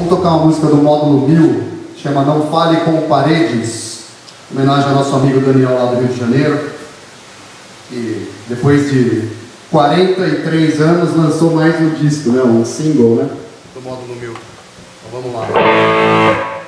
Vamos tocar uma música do módulo 1000, chama Não Fale com Paredes, homenagem ao nosso amigo Daniel lá do Rio de Janeiro, que depois de 43 anos lançou mais um disco, né? um single né? do módulo 1000. Então vamos lá.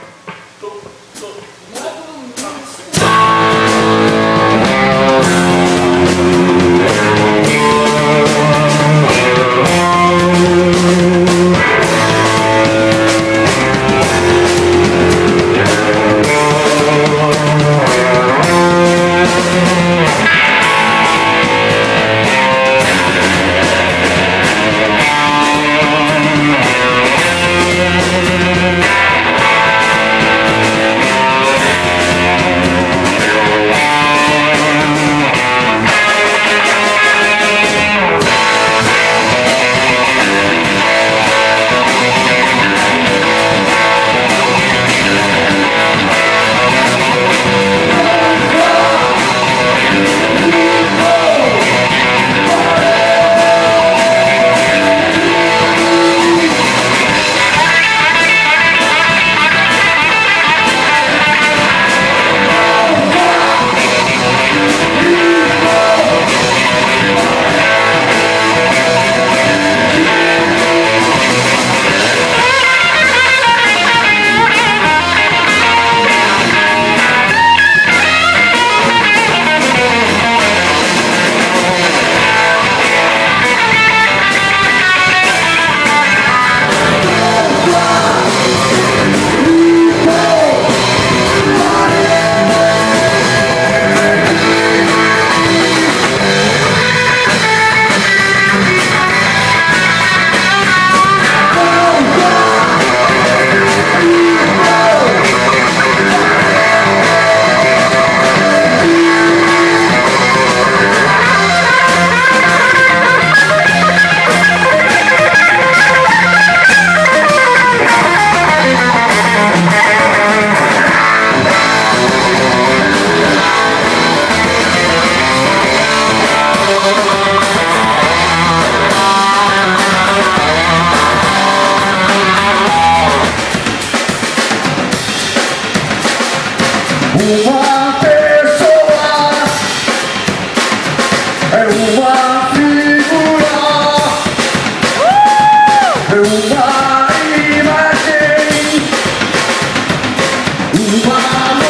uma pessoa, é uma figura, é uma imagem, uma